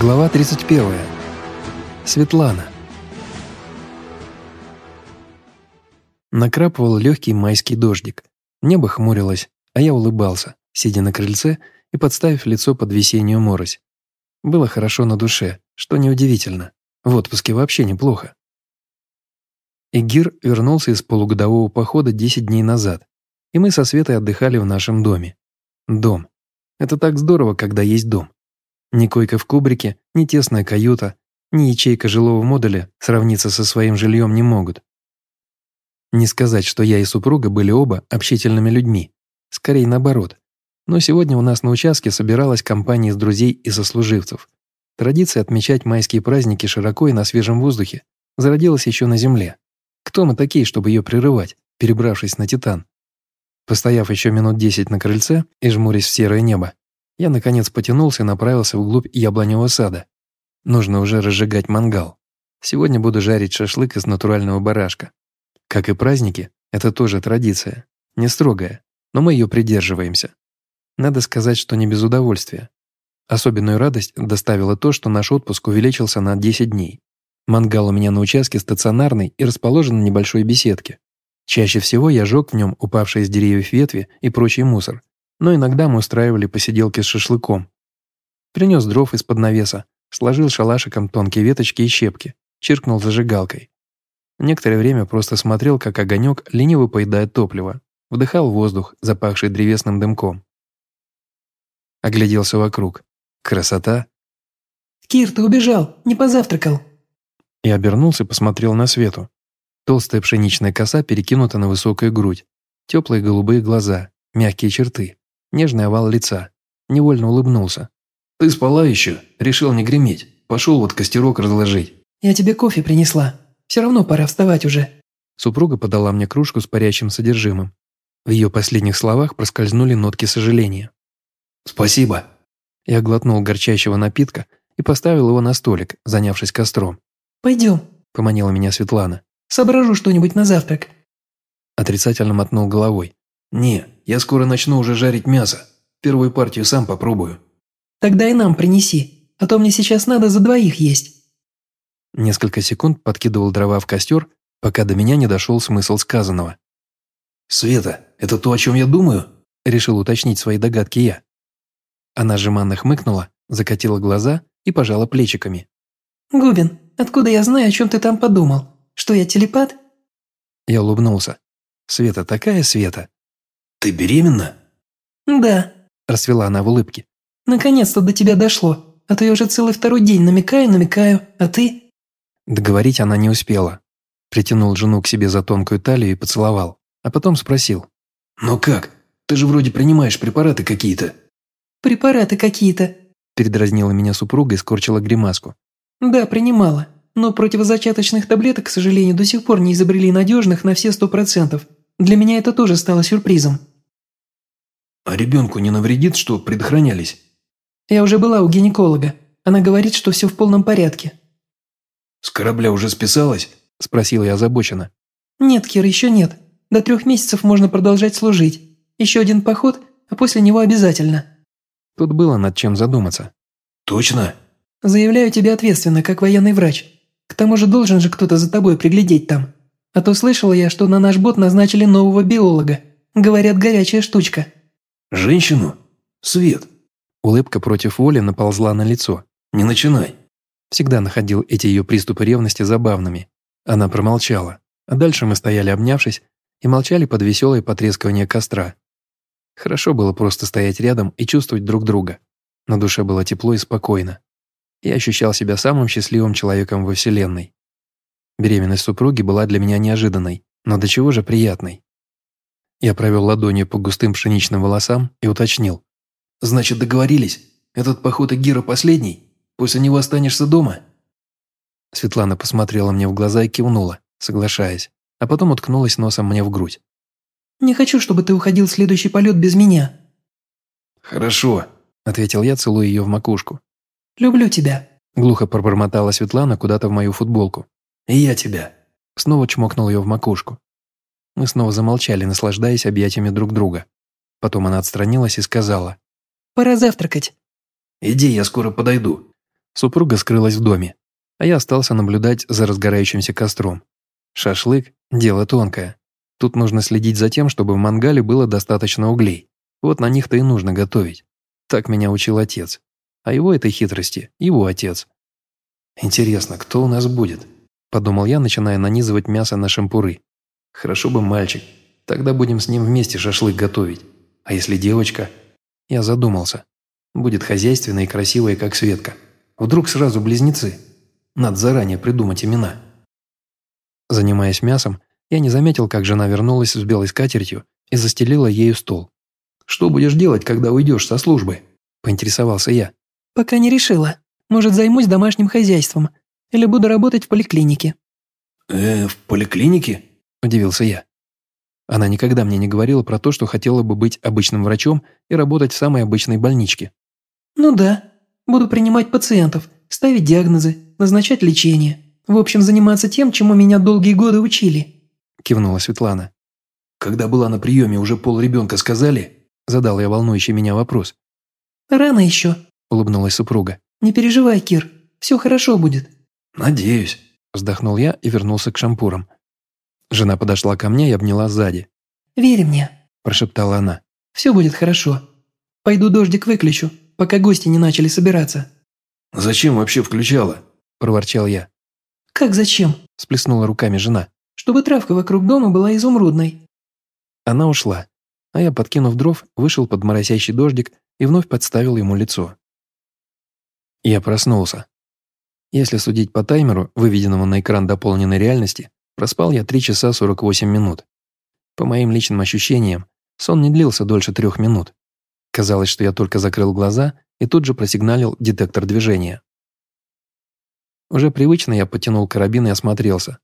Глава 31. Светлана. Накрапывал легкий майский дождик. Небо хмурилось, а я улыбался, сидя на крыльце и подставив лицо под весеннюю морось. Было хорошо на душе, что неудивительно. В отпуске вообще неплохо. Игир вернулся из полугодового похода 10 дней назад, и мы со Светой отдыхали в нашем доме. Дом. Это так здорово, когда есть дом. Ни койка в кубрике, ни тесная каюта, ни ячейка жилого модуля сравниться со своим жильем не могут. Не сказать, что я и супруга были оба общительными людьми. Скорее наоборот. Но сегодня у нас на участке собиралась компания из друзей и сослуживцев. Традиция отмечать майские праздники широко и на свежем воздухе зародилась еще на Земле. Кто мы такие, чтобы ее прерывать, перебравшись на Титан? Постояв еще минут десять на крыльце и жмурясь в серое небо, я наконец потянулся и направился вглубь яблоневого сада. Нужно уже разжигать мангал. Сегодня буду жарить шашлык из натурального барашка. Как и праздники, это тоже традиция. Не строгая, но мы ее придерживаемся. Надо сказать, что не без удовольствия. Особенную радость доставило то, что наш отпуск увеличился на 10 дней. Мангал у меня на участке стационарный и расположен на небольшой беседке. Чаще всего я жег в нем упавшие с деревьев ветви и прочий мусор, но иногда мы устраивали посиделки с шашлыком. Принес дров из-под навеса, сложил шалашиком тонкие веточки и щепки, чиркнул зажигалкой. Некоторое время просто смотрел, как огонек лениво поедает топливо, вдыхал воздух, запахший древесным дымком. Огляделся вокруг. Красота. «Кир, ты убежал, не позавтракал». И обернулся посмотрел на Свету. Толстая пшеничная коса перекинута на высокую грудь. Теплые голубые глаза, мягкие черты, нежный овал лица. Невольно улыбнулся. «Ты спала еще? Решил не греметь. Пошел вот костерок разложить». «Я тебе кофе принесла. Все равно пора вставать уже». Супруга подала мне кружку с парящим содержимым. В ее последних словах проскользнули нотки сожаления. «Спасибо». Я глотнул горчащего напитка и поставил его на столик, занявшись костром. «Пойдем», – поманила меня Светлана. «Соображу что-нибудь на завтрак». Отрицательно мотнул головой. «Не, я скоро начну уже жарить мясо. Первую партию сам попробую». «Тогда и нам принеси, а то мне сейчас надо за двоих есть». Несколько секунд подкидывал дрова в костер, пока до меня не дошел смысл сказанного. «Света, это то, о чем я думаю?» – решил уточнить свои догадки я. Она жеманно хмыкнула, закатила глаза и пожала плечиками. «Губин, откуда я знаю, о чем ты там подумал? Что я телепат?» Я улыбнулся. Света такая Света. «Ты беременна?» «Да», – расцвела она в улыбке. «Наконец-то до тебя дошло, а то я уже целый второй день намекаю, намекаю, а ты...» Договорить она не успела. Притянул жену к себе за тонкую талию и поцеловал, а потом спросил. «Ну как? Ты же вроде принимаешь препараты какие-то». «Препараты какие-то», – передразнила меня супруга и скорчила гримаску. «Да, принимала, но противозачаточных таблеток, к сожалению, до сих пор не изобрели надежных на все сто процентов. Для меня это тоже стало сюрпризом». «А ребенку не навредит, что предохранялись?» «Я уже была у гинеколога. Она говорит, что все в полном порядке». «С корабля уже списалась?» – спросил я озабоченно. «Нет, Кир, еще нет. До трех месяцев можно продолжать служить. Еще один поход, а после него обязательно». Тут было над чем задуматься. «Точно?» «Заявляю тебе ответственно, как военный врач. К тому же должен же кто-то за тобой приглядеть там. А то слышала я, что на наш бот назначили нового биолога. Говорят, горячая штучка». «Женщину? Свет?» Улыбка против воли наползла на лицо. «Не начинай. Всегда находил эти ее приступы ревности забавными. Она промолчала, а дальше мы стояли обнявшись и молчали под веселое потрескивание костра. Хорошо было просто стоять рядом и чувствовать друг друга. На душе было тепло и спокойно. Я ощущал себя самым счастливым человеком во Вселенной. Беременность супруги была для меня неожиданной, но до чего же приятной. Я провел ладонью по густым пшеничным волосам и уточнил. «Значит, договорились? Этот поход Агира последний?» После него останешься дома?» Светлана посмотрела мне в глаза и кивнула, соглашаясь, а потом уткнулась носом мне в грудь. «Не хочу, чтобы ты уходил в следующий полет без меня». «Хорошо», – ответил я, целуя ее в макушку. «Люблю тебя», – глухо пробормотала Светлана куда-то в мою футболку. «И я тебя». Снова чмокнул ее в макушку. Мы снова замолчали, наслаждаясь объятиями друг друга. Потом она отстранилась и сказала. «Пора завтракать». «Иди, я скоро подойду». Супруга скрылась в доме, а я остался наблюдать за разгорающимся костром. Шашлык – дело тонкое. Тут нужно следить за тем, чтобы в мангале было достаточно углей. Вот на них-то и нужно готовить. Так меня учил отец. А его этой хитрости – его отец. «Интересно, кто у нас будет?» – подумал я, начиная нанизывать мясо на шампуры. «Хорошо бы мальчик. Тогда будем с ним вместе шашлык готовить. А если девочка?» Я задумался. Будет хозяйственная и красивая, как Светка. Вдруг сразу близнецы. Надо заранее придумать имена. Занимаясь мясом, я не заметил, как жена вернулась с белой скатертью и застелила ею стол. «Что будешь делать, когда уйдешь со службы?» – поинтересовался я. «Пока не решила. Может, займусь домашним хозяйством. Или буду работать в поликлинике». «Э, в поликлинике?» – удивился я. Она никогда мне не говорила про то, что хотела бы быть обычным врачом и работать в самой обычной больничке. «Ну да. Буду принимать пациентов, ставить диагнозы, назначать лечение. В общем, заниматься тем, чему меня долгие годы учили», – кивнула Светлана. «Когда была на приеме, уже пол ребенка сказали?» – задал я волнующий меня вопрос. «Рано еще», – улыбнулась супруга. «Не переживай, Кир, все хорошо будет». «Надеюсь», – вздохнул я и вернулся к шампурам. Жена подошла ко мне и обняла сзади. «Верь мне», – прошептала она. «Все будет хорошо. Пойду дождик выключу, пока гости не начали собираться». «Зачем вообще включала?» – проворчал я. «Как зачем?» – сплеснула руками жена. «Чтобы травка вокруг дома была изумрудной». Она ушла, а я, подкинув дров, вышел под моросящий дождик и вновь подставил ему лицо. Я проснулся. Если судить по таймеру, выведенному на экран дополненной реальности, проспал я 3 часа 48 минут. По моим личным ощущениям, сон не длился дольше трех минут. Казалось, что я только закрыл глаза и тут же просигналил детектор движения. Уже привычно я потянул карабин и осмотрелся.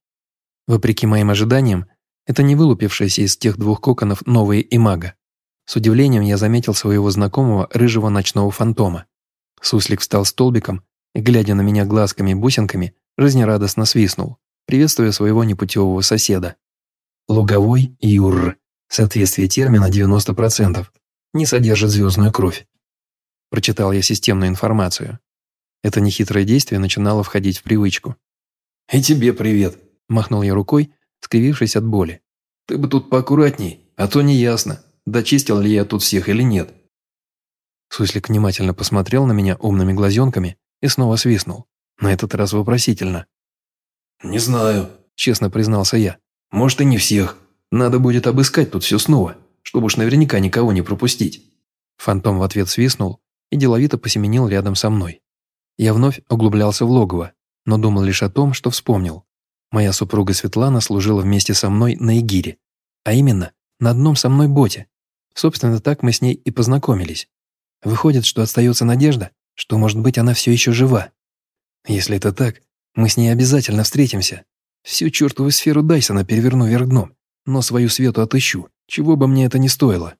Вопреки моим ожиданиям, это не вылупившиеся из тех двух коконов новые имага. С удивлением я заметил своего знакомого рыжего ночного фантома. Суслик встал столбиком и, глядя на меня глазками-бусинками, жизнерадостно свистнул, приветствуя своего непутевого соседа. Луговой Юр. Соответствие термина 90%. Не содержит звездную кровь. Прочитал я системную информацию. Это нехитрое действие начинало входить в привычку. «И тебе привет», – махнул я рукой, скривившись от боли. «Ты бы тут поаккуратней, а то неясно, дочистил ли я тут всех или нет». Суслик внимательно посмотрел на меня умными глазенками и снова свистнул, на этот раз вопросительно. «Не знаю», – честно признался я. «Может, и не всех. Надо будет обыскать тут все снова, чтобы уж наверняка никого не пропустить». Фантом в ответ свистнул и деловито посеменил рядом со мной. Я вновь углублялся в логово, но думал лишь о том, что вспомнил. Моя супруга Светлана служила вместе со мной на Игире, а именно на одном со мной боте. Собственно, так мы с ней и познакомились. Выходит, что остается надежда, что, может быть, она все еще жива. Если это так, мы с ней обязательно встретимся. Всю чертову сферу Дайсона переверну вверх дном, но свою свету отыщу, чего бы мне это ни стоило.